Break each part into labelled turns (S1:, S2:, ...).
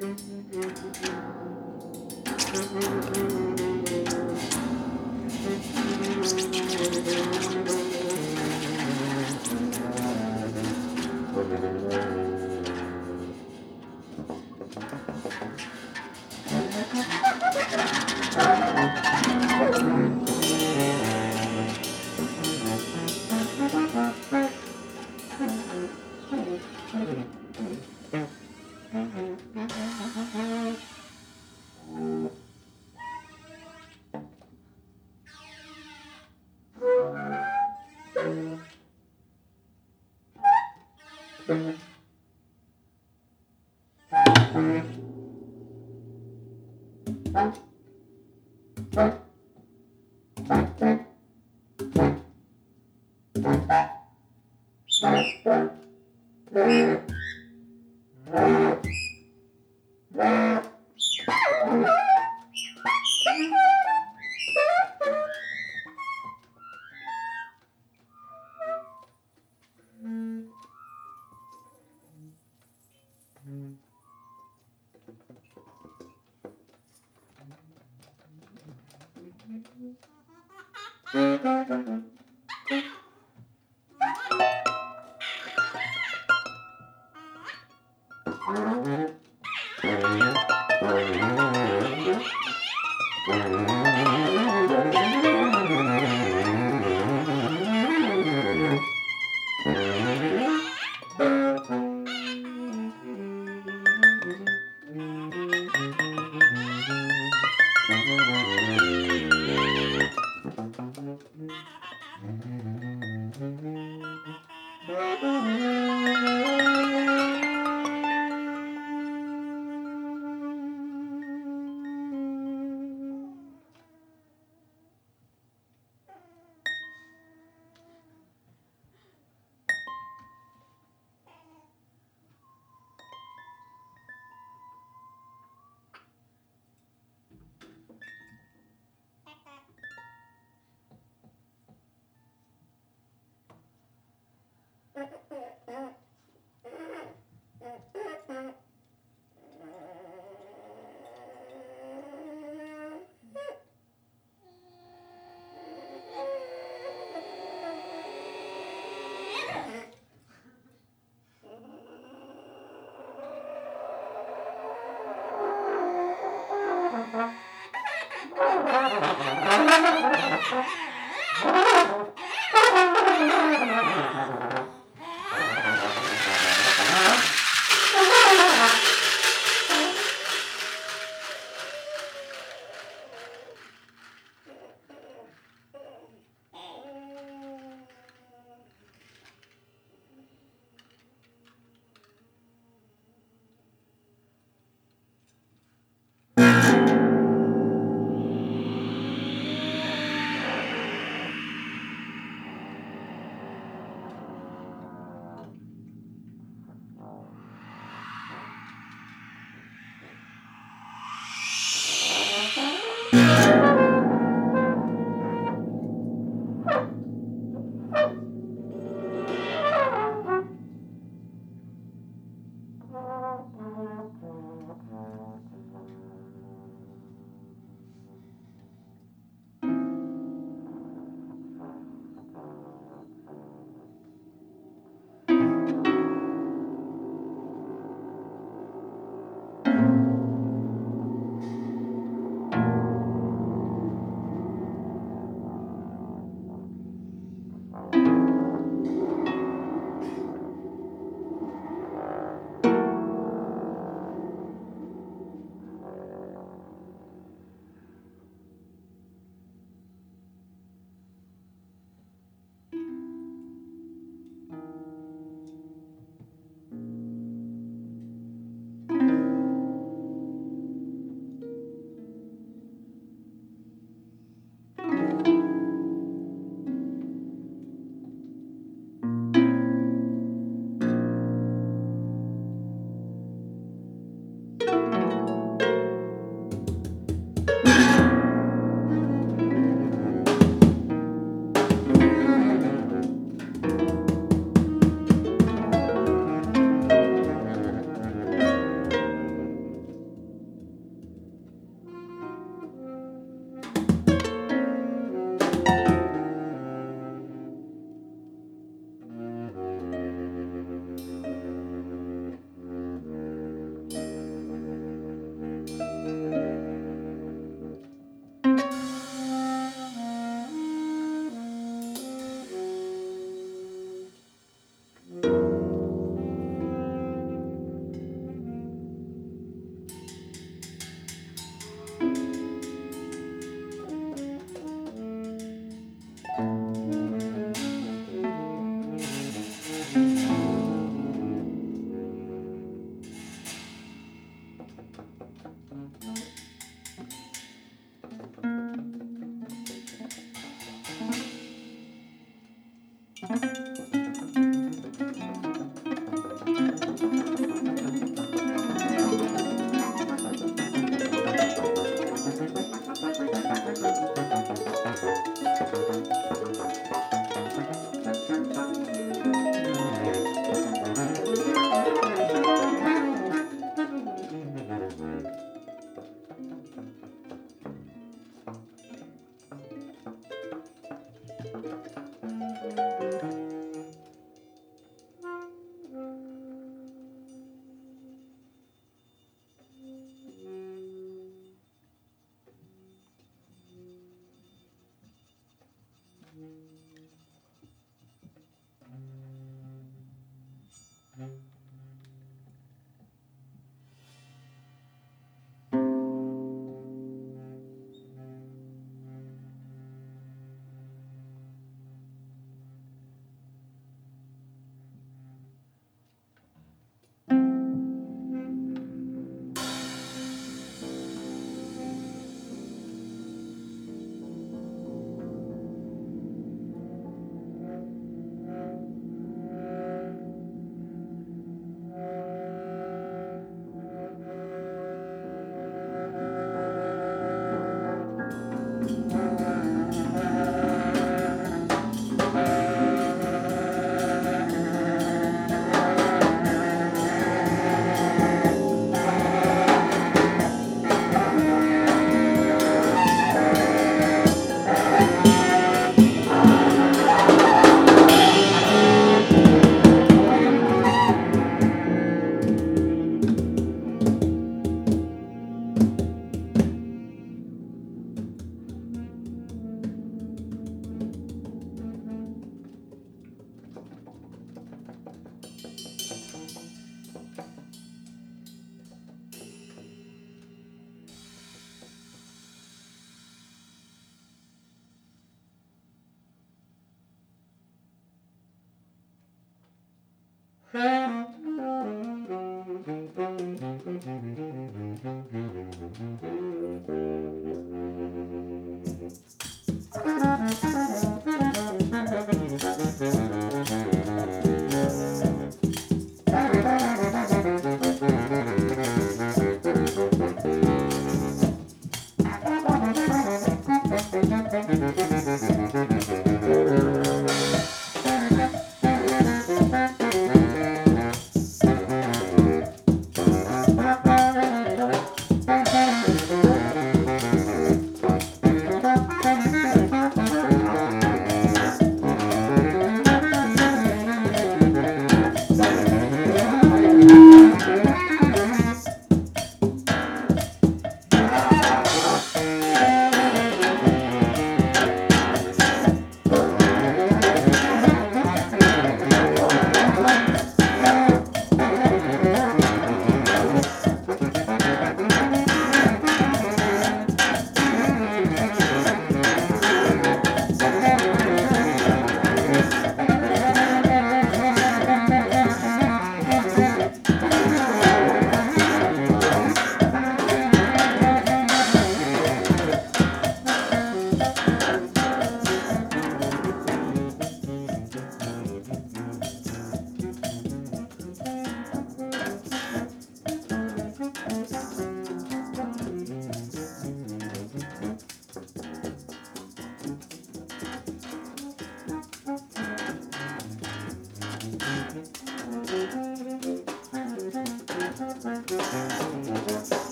S1: Thank Thank you. mm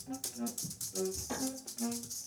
S1: Thank you.